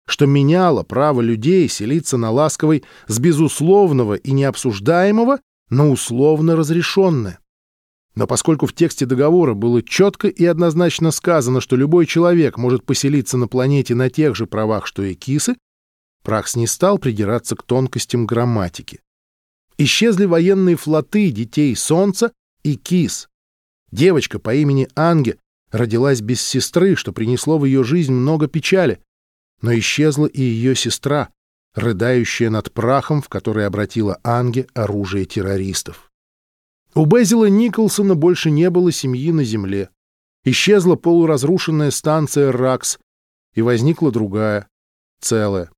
что меняло право людей селиться на ласковой с безусловного и необсуждаемого на условно разрешенное. Но поскольку в тексте договора было четко и однозначно сказано, что любой человек может поселиться на планете на тех же правах, что и кисы, Пракс не стал придираться к тонкостям грамматики. Исчезли военные флоты детей Солнца и кис. Девочка по имени Анге родилась без сестры, что принесло в ее жизнь много печали, но исчезла и ее сестра, рыдающая над прахом, в который обратила Анге оружие террористов. У Безила Николсона больше не было семьи на земле. Исчезла полуразрушенная станция РАКС, и возникла другая, целая.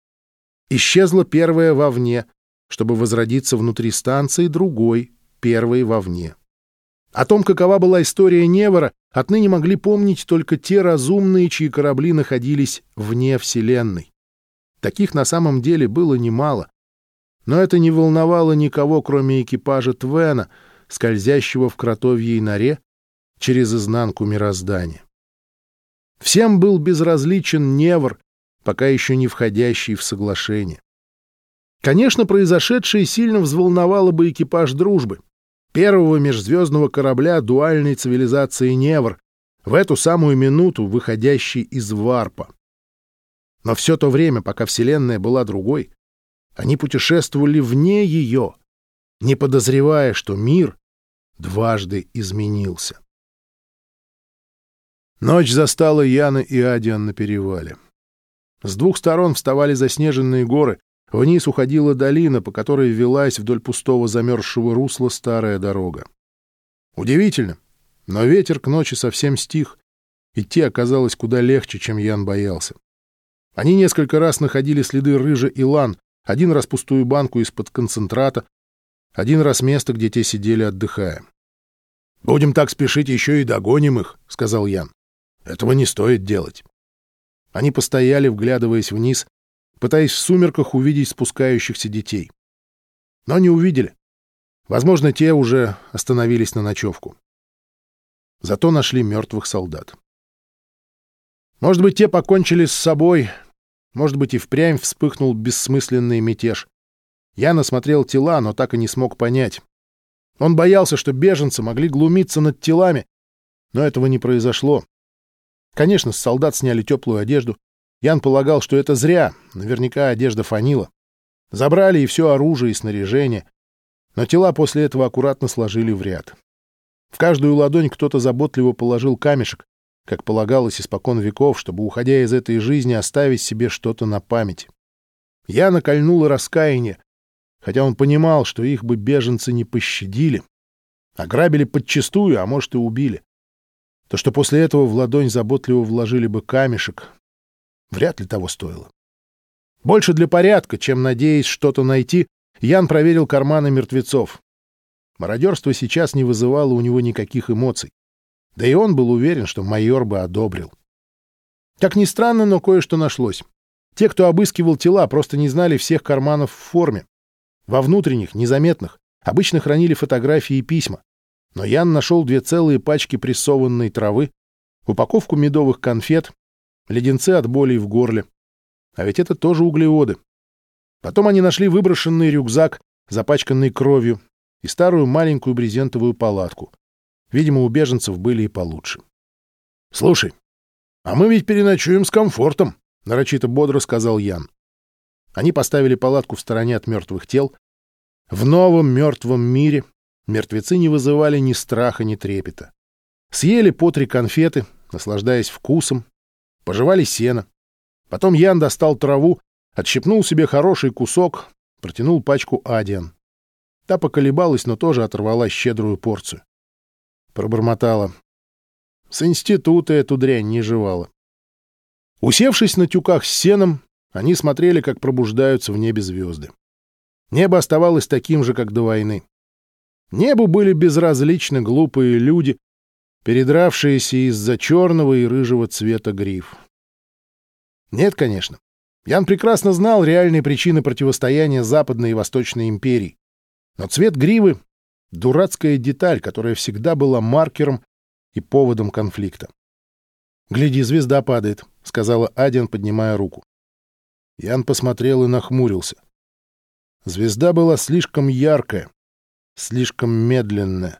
Исчезла первая вовне, чтобы возродиться внутри станции другой, первой вовне. О том, какова была история Невора, отныне могли помнить только те разумные, чьи корабли находились вне Вселенной. Таких на самом деле было немало. Но это не волновало никого, кроме экипажа Твена — скользящего в кротовьей норе через изнанку мироздания. Всем был безразличен Невр, пока еще не входящий в соглашение. Конечно, произошедшее сильно взволновало бы экипаж дружбы, первого межзвездного корабля дуальной цивилизации Невр, в эту самую минуту выходящий из варпа. Но все то время, пока Вселенная была другой, они путешествовали вне ее, не подозревая, что мир дважды изменился. Ночь застала Яна и Адиан на перевале. С двух сторон вставали заснеженные горы, вниз уходила долина, по которой велась вдоль пустого замерзшего русла старая дорога. Удивительно, но ветер к ночи совсем стих, идти оказалось куда легче, чем Ян боялся. Они несколько раз находили следы рыжа и лан, один раз пустую банку из-под концентрата, один раз место, где те сидели, отдыхая. «Будем так спешить, еще и догоним их», — сказал Ян. «Этого не стоит делать». Они постояли, вглядываясь вниз, пытаясь в сумерках увидеть спускающихся детей. Но не увидели. Возможно, те уже остановились на ночевку. Зато нашли мертвых солдат. Может быть, те покончили с собой, может быть, и впрямь вспыхнул бессмысленный мятеж. Я насмотрел тела, но так и не смог понять. Он боялся, что беженцы могли глумиться над телами, но этого не произошло. Конечно, с солдат сняли теплую одежду. Ян полагал, что это зря, наверняка одежда фанила. Забрали и все оружие, и снаряжение. Но тела после этого аккуратно сложили в ряд. В каждую ладонь кто-то заботливо положил камешек, как полагалось испокон веков, чтобы, уходя из этой жизни, оставить себе что-то на память. Я накольнуло раскаяние, хотя он понимал, что их бы беженцы не пощадили. Ограбили подчистую, а может и убили. То, что после этого в ладонь заботливо вложили бы камешек, вряд ли того стоило. Больше для порядка, чем надеясь что-то найти, Ян проверил карманы мертвецов. Мародерство сейчас не вызывало у него никаких эмоций. Да и он был уверен, что майор бы одобрил. Как ни странно, но кое-что нашлось. Те, кто обыскивал тела, просто не знали всех карманов в форме. Во внутренних, незаметных, обычно хранили фотографии и письма. Но Ян нашел две целые пачки прессованной травы, упаковку медовых конфет, леденцы от боли в горле. А ведь это тоже углеводы. Потом они нашли выброшенный рюкзак, запачканный кровью, и старую маленькую брезентовую палатку. Видимо, у беженцев были и получше. — Слушай, а мы ведь переночуем с комфортом, — нарочито бодро сказал Ян. Они поставили палатку в стороне от мертвых тел. В новом мертвом мире мертвецы не вызывали ни страха, ни трепета. Съели по три конфеты, наслаждаясь вкусом, пожевали сено. Потом Ян достал траву, отщипнул себе хороший кусок, протянул пачку адиан. Та поколебалась, но тоже оторвала щедрую порцию. Пробормотала. С института эту дрянь не жевала. Усевшись на тюках с сеном, они смотрели, как пробуждаются в небе звезды. Небо оставалось таким же, как до войны. Небу были безразличны глупые люди, передравшиеся из-за черного и рыжего цвета гриф. Нет, конечно. Ян прекрасно знал реальные причины противостояния Западной и Восточной империй. Но цвет гривы — дурацкая деталь, которая всегда была маркером и поводом конфликта. «Гляди, звезда падает», — сказала Адин, поднимая руку. Ян посмотрел и нахмурился. Звезда была слишком яркая, слишком медленная.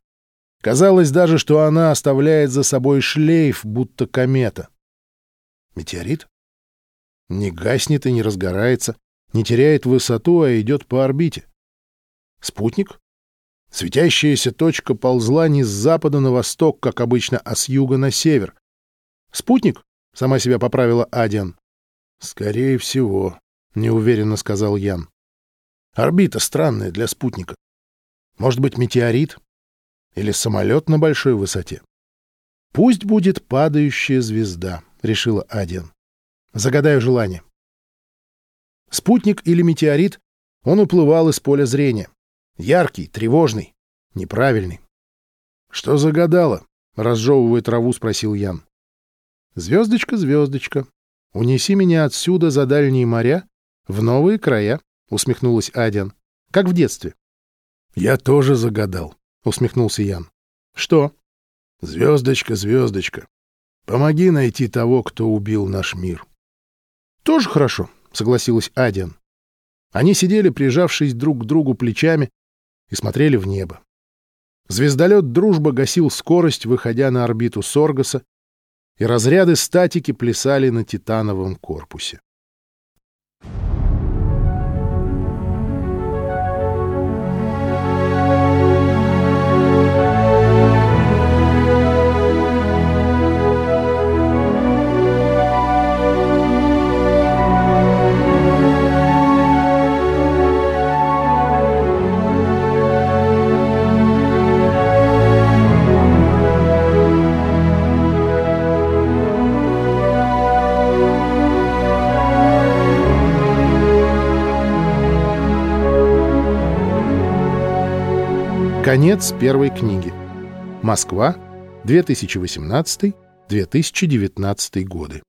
Казалось даже, что она оставляет за собой шлейф, будто комета. Метеорит? Не гаснет и не разгорается, не теряет высоту, а идет по орбите. Спутник? Светящаяся точка ползла не с запада на восток, как обычно, а с юга на север. Спутник? Сама себя поправила Адиан. Скорее всего, неуверенно сказал Ян. Орбита странная для спутника. Может быть, метеорит? Или самолет на большой высоте? Пусть будет падающая звезда, решила Адиан. Загадаю желание. Спутник или метеорит, он уплывал из поля зрения. Яркий, тревожный, неправильный. — Что загадала? — разжевывая траву, спросил Ян. — Звездочка, звездочка, унеси меня отсюда за дальние моря, в новые края, — усмехнулась Адиан, — как в детстве. — Я тоже загадал, — усмехнулся Ян. — Что? — Звездочка, звездочка, помоги найти того, кто убил наш мир. — тоже хорошо, согласилась Адиан. Они сидели, прижавшись друг к другу плечами, и смотрели в небо. Звездолет «Дружба» гасил скорость, выходя на орбиту Соргаса, и разряды статики плясали на титановом корпусе. Конец первой книги. Москва, 2018-2019 годы.